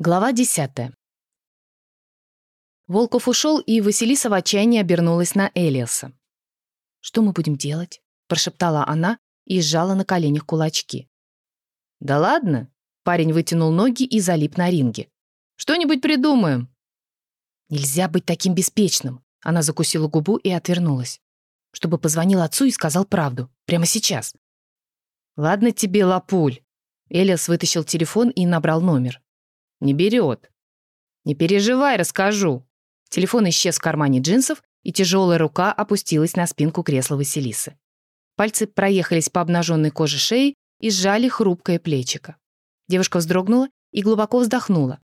Глава 10. Волков ушел, и Василиса в отчаянии обернулась на Элиаса. «Что мы будем делать?» – прошептала она и сжала на коленях кулачки. «Да ладно!» – парень вытянул ноги и залип на ринге. «Что-нибудь придумаем!» «Нельзя быть таким беспечным!» Она закусила губу и отвернулась. Чтобы позвонил отцу и сказал правду. Прямо сейчас. «Ладно тебе, лапуль!» Элиас вытащил телефон и набрал номер. Не берет. Не переживай, расскажу. Телефон исчез в кармане джинсов, и тяжелая рука опустилась на спинку кресла Василисы. Пальцы проехались по обнаженной коже шеи и сжали хрупкое плечико. Девушка вздрогнула и глубоко вздохнула.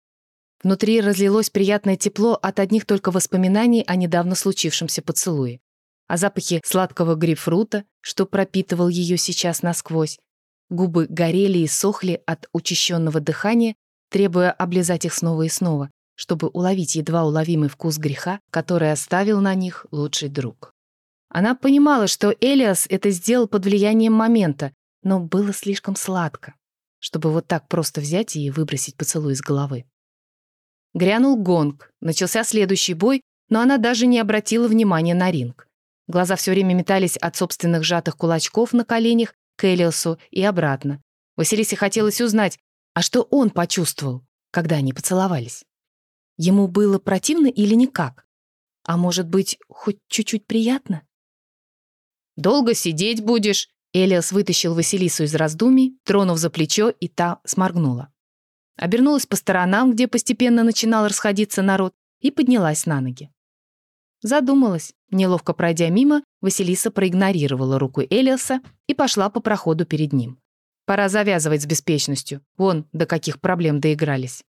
Внутри разлилось приятное тепло от одних только воспоминаний о недавно случившемся поцелуе, о запахе сладкого грейпфрута, что пропитывал ее сейчас насквозь. Губы горели и сохли от учащенного дыхания, требуя облизать их снова и снова, чтобы уловить едва уловимый вкус греха, который оставил на них лучший друг. Она понимала, что Элиас это сделал под влиянием момента, но было слишком сладко, чтобы вот так просто взять и выбросить поцелуй из головы. Грянул гонг, начался следующий бой, но она даже не обратила внимания на ринг. Глаза все время метались от собственных сжатых кулачков на коленях к Элиасу и обратно. Василисе хотелось узнать, а что он почувствовал, когда они поцеловались? Ему было противно или никак? А может быть, хоть чуть-чуть приятно? «Долго сидеть будешь?» Элиас вытащил Василису из раздумий, тронув за плечо, и та сморгнула. Обернулась по сторонам, где постепенно начинал расходиться народ, и поднялась на ноги. Задумалась. Неловко пройдя мимо, Василиса проигнорировала руку Элиаса и пошла по проходу перед ним. Пора завязывать с беспечностью. Вон, до каких проблем доигрались.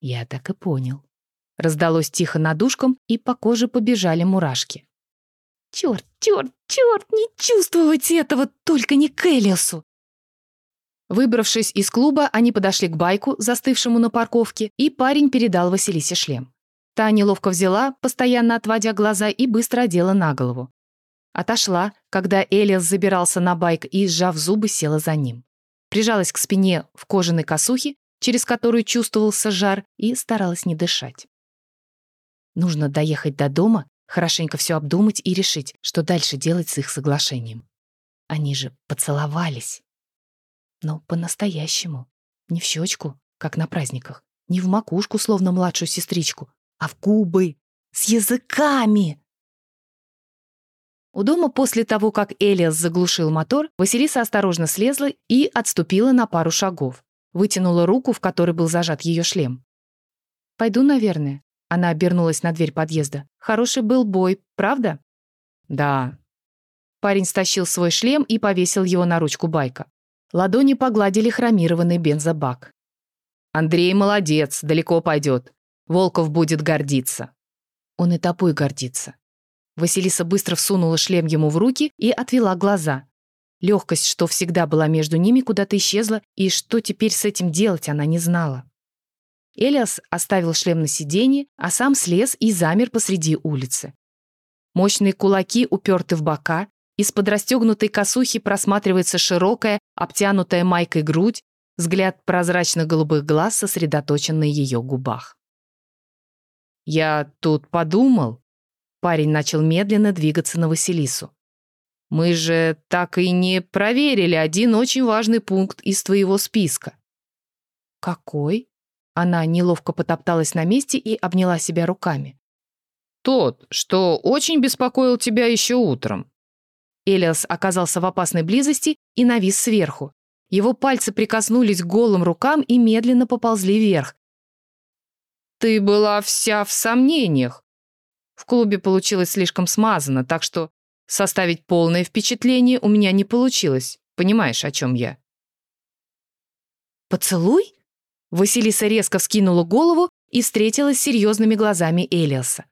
Я так и понял. Раздалось тихо над ушком, и по коже побежали мурашки. Черт, черт, черт, не чувствовать этого, только не к Элиасу. Выбравшись из клуба, они подошли к байку, застывшему на парковке, и парень передал Василисе шлем. Та неловко взяла, постоянно отводя глаза, и быстро одела на голову. Отошла, когда Элиас забирался на байк и, сжав зубы, села за ним. Прижалась к спине в кожаной косухе, через которую чувствовался жар, и старалась не дышать. Нужно доехать до дома, хорошенько все обдумать и решить, что дальше делать с их соглашением. Они же поцеловались. Но по-настоящему. Не в щечку, как на праздниках, не в макушку, словно младшую сестричку, а в губы, с языками. У дома после того, как Элиас заглушил мотор, Василиса осторожно слезла и отступила на пару шагов. Вытянула руку, в которой был зажат ее шлем. «Пойду, наверное». Она обернулась на дверь подъезда. «Хороший был бой, правда?» «Да». Парень стащил свой шлем и повесил его на ручку байка. Ладони погладили хромированный бензобак. «Андрей молодец, далеко пойдет. Волков будет гордиться». Он и тобой гордится. Василиса быстро всунула шлем ему в руки и отвела глаза. Легкость, что всегда была между ними, куда-то исчезла, и что теперь с этим делать, она не знала. Элиас оставил шлем на сиденье, а сам слез и замер посреди улицы. Мощные кулаки уперты в бока, из-под расстегнутой косухи просматривается широкая, обтянутая майкой грудь, взгляд прозрачных голубых глаз сосредоточен на ее губах. «Я тут подумал», Парень начал медленно двигаться на Василису. «Мы же так и не проверили один очень важный пункт из твоего списка». «Какой?» Она неловко потопталась на месте и обняла себя руками. «Тот, что очень беспокоил тебя еще утром». Элиас оказался в опасной близости и навис сверху. Его пальцы прикоснулись к голым рукам и медленно поползли вверх. «Ты была вся в сомнениях. В клубе получилось слишком смазано, так что составить полное впечатление у меня не получилось. Понимаешь, о чем я?» «Поцелуй?» Василиса резко вскинула голову и встретилась с серьезными глазами Элиаса.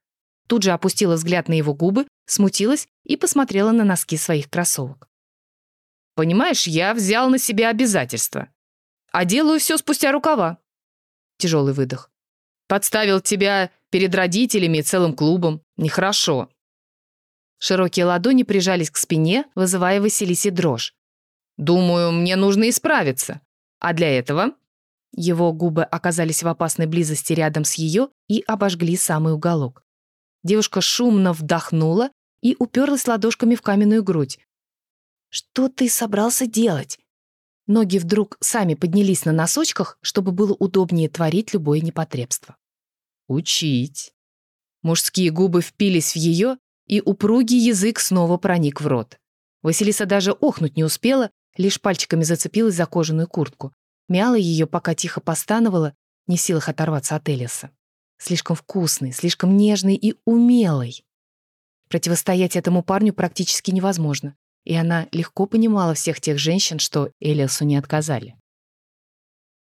Тут же опустила взгляд на его губы, смутилась и посмотрела на носки своих кроссовок. «Понимаешь, я взял на себя обязательства. А делаю все спустя рукава». Тяжелый выдох. «Подставил тебя Перед родителями и целым клубом. Нехорошо. Широкие ладони прижались к спине, вызывая Василисе дрожь. «Думаю, мне нужно исправиться. А для этого Его губы оказались в опасной близости рядом с ее и обожгли самый уголок. Девушка шумно вдохнула и уперлась ладошками в каменную грудь. «Что ты собрался делать?» Ноги вдруг сами поднялись на носочках, чтобы было удобнее творить любое непотребство. «Учить». Мужские губы впились в ее, и упругий язык снова проник в рот. Василиса даже охнуть не успела, лишь пальчиками зацепилась за кожаную куртку. Мяла ее, пока тихо постановала, не в силах оторваться от Элиса. Слишком вкусный, слишком нежный и умелый. Противостоять этому парню практически невозможно, и она легко понимала всех тех женщин, что Элиасу не отказали.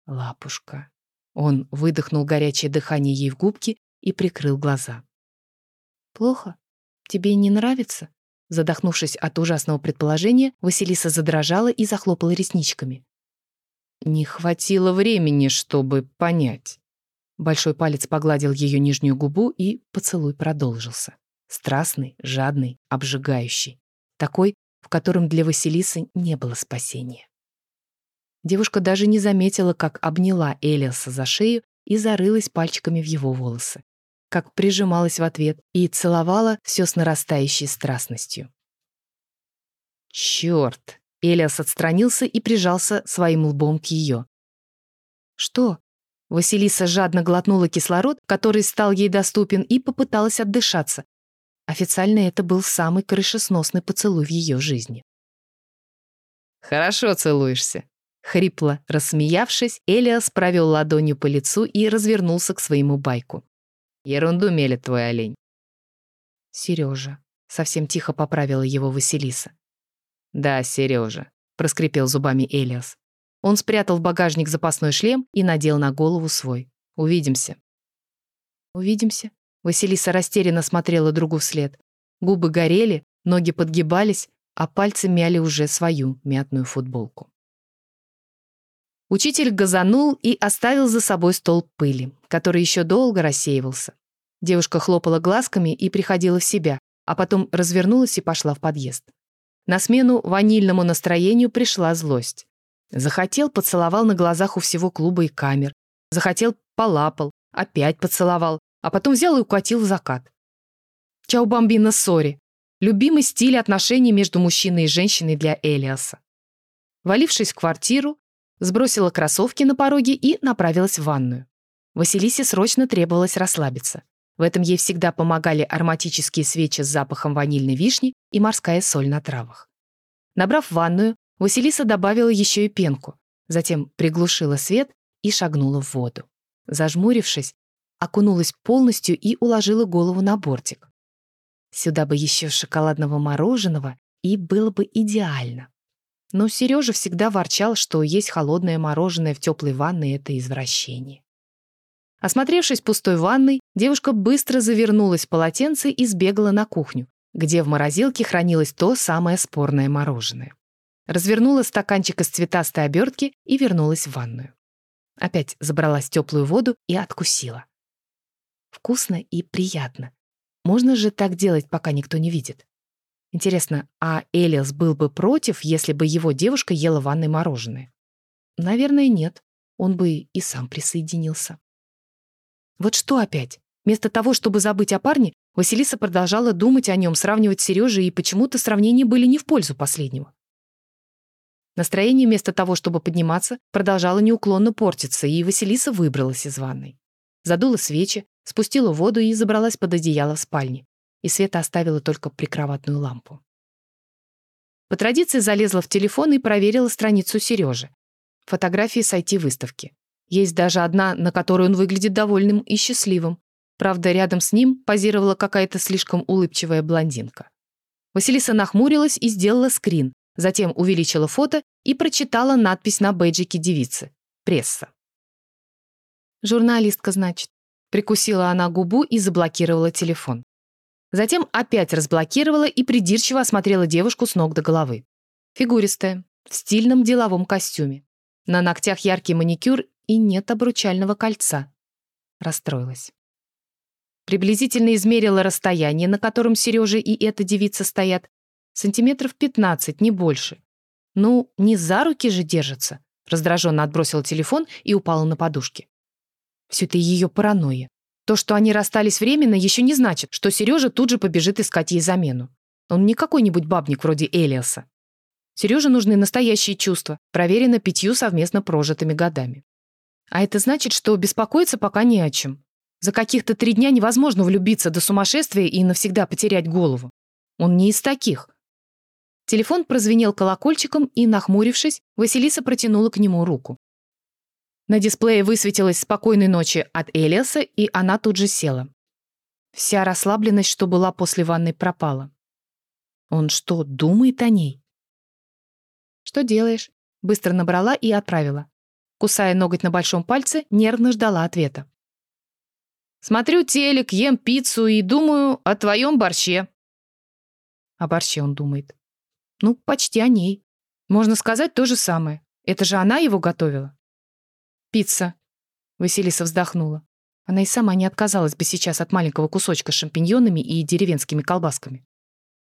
«Лапушка». Он выдохнул горячее дыхание ей в губки и прикрыл глаза. «Плохо? Тебе не нравится?» Задохнувшись от ужасного предположения, Василиса задрожала и захлопала ресничками. Не хватило времени, чтобы понять. Большой палец погладил ее нижнюю губу, и поцелуй продолжился. Страстный, жадный, обжигающий. Такой, в котором для Василисы не было спасения. Девушка даже не заметила, как обняла Элиаса за шею и зарылась пальчиками в его волосы как прижималась в ответ и целовала все с нарастающей страстностью. «Черт!» — Элиас отстранился и прижался своим лбом к ее. «Что?» Василиса жадно глотнула кислород, который стал ей доступен, и попыталась отдышаться. Официально это был самый крышесносный поцелуй в ее жизни. «Хорошо целуешься», Хрипло рассмеявшись, Элиас провел ладонью по лицу и развернулся к своему байку. Ерунду мелет твой олень. Сережа. Совсем тихо поправила его Василиса. Да, Сережа, проскрипел зубами Элиас. Он спрятал в багажник запасной шлем и надел на голову свой. Увидимся. Увидимся. Василиса растерянно смотрела другу вслед. Губы горели, ноги подгибались, а пальцы мяли уже свою мятную футболку. Учитель газанул и оставил за собой столб пыли, который еще долго рассеивался. Девушка хлопала глазками и приходила в себя, а потом развернулась и пошла в подъезд. На смену ванильному настроению пришла злость. Захотел, поцеловал на глазах у всего клуба и камер. Захотел, полапал, опять поцеловал, а потом взял и укатил в закат. Чау бомбина сори. Любимый стиль отношений между мужчиной и женщиной для Элиаса. Валившись в квартиру, сбросила кроссовки на пороге и направилась в ванную. Василисе срочно требовалось расслабиться. В этом ей всегда помогали ароматические свечи с запахом ванильной вишни и морская соль на травах. Набрав ванную, Василиса добавила еще и пенку, затем приглушила свет и шагнула в воду. Зажмурившись, окунулась полностью и уложила голову на бортик. Сюда бы еще шоколадного мороженого, и было бы идеально. Но Сережа всегда ворчал, что есть холодное мороженое в теплой ванной — это извращение. Осмотревшись пустой ванной, девушка быстро завернулась в полотенце и сбегала на кухню, где в морозилке хранилось то самое спорное мороженое. Развернула стаканчик из цветастой обертки и вернулась в ванную. Опять забралась в теплую воду и откусила. Вкусно и приятно. Можно же так делать, пока никто не видит. Интересно, а Элиас был бы против, если бы его девушка ела в ванной мороженое? Наверное, нет. Он бы и сам присоединился. Вот что опять? Вместо того, чтобы забыть о парне, Василиса продолжала думать о нем, сравнивать с Сережей, и почему-то сравнения были не в пользу последнего. Настроение вместо того, чтобы подниматься, продолжало неуклонно портиться, и Василиса выбралась из ванной. Задула свечи, спустила воду и забралась под одеяло в спальне и Света оставила только прикроватную лампу. По традиции залезла в телефон и проверила страницу Сережи. Фотографии с IT-выставки. Есть даже одна, на которой он выглядит довольным и счастливым. Правда, рядом с ним позировала какая-то слишком улыбчивая блондинка. Василиса нахмурилась и сделала скрин, затем увеличила фото и прочитала надпись на бейджике девицы. «Пресса». «Журналистка, значит». Прикусила она губу и заблокировала телефон. Затем опять разблокировала и придирчиво осмотрела девушку с ног до головы. Фигуристая, в стильном деловом костюме. На ногтях яркий маникюр и нет обручального кольца. Расстроилась. Приблизительно измерила расстояние, на котором Сережа и эта девица стоят. Сантиметров 15, не больше. Ну, не за руки же держатся. Раздраженно отбросила телефон и упала на подушки. Все это ее паранойя. То, что они расстались временно, еще не значит, что Сережа тут же побежит искать ей замену. Он не какой-нибудь бабник вроде Элиаса. Сереже нужны настоящие чувства, проверено пятью совместно прожитыми годами. А это значит, что беспокоиться пока не о чем. За каких-то три дня невозможно влюбиться до сумасшествия и навсегда потерять голову. Он не из таких. Телефон прозвенел колокольчиком, и, нахмурившись, Василиса протянула к нему руку. На дисплее высветилось «Спокойной ночи» от Элиаса, и она тут же села. Вся расслабленность, что была после ванной, пропала. Он что, думает о ней? «Что делаешь?» Быстро набрала и отправила. Кусая ноготь на большом пальце, нервно ждала ответа. «Смотрю телек, ем пиццу и думаю о твоем борще». О борще он думает. Ну, почти о ней. Можно сказать то же самое. Это же она его готовила. «Пицца», — Василиса вздохнула. Она и сама не отказалась бы сейчас от маленького кусочка с шампиньонами и деревенскими колбасками.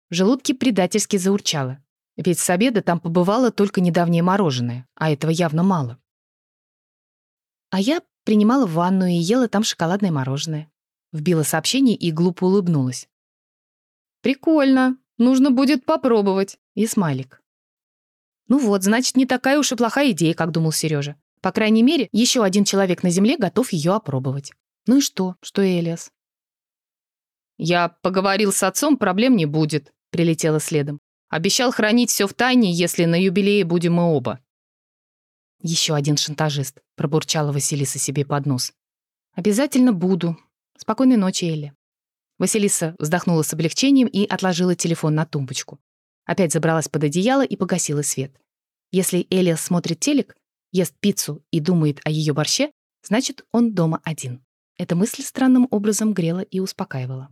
В желудке предательски заурчало. Ведь с обеда там побывало только недавнее мороженое, а этого явно мало. А я принимала ванну и ела там шоколадное мороженое. Вбила сообщение и глупо улыбнулась. «Прикольно. Нужно будет попробовать». И смайлик. «Ну вот, значит, не такая уж и плохая идея, как думал Сережа. По крайней мере, еще один человек на Земле готов ее опробовать. Ну и что, что Элиас? «Я поговорил с отцом, проблем не будет», — прилетела следом. «Обещал хранить все в тайне, если на юбилее будем мы оба». «Еще один шантажист», — пробурчала Василиса себе под нос. «Обязательно буду. Спокойной ночи, Элли». Василиса вздохнула с облегчением и отложила телефон на тумбочку. Опять забралась под одеяло и погасила свет. Если Элиас смотрит телек, ест пиццу и думает о ее борще, значит, он дома один. Эта мысль странным образом грела и успокаивала.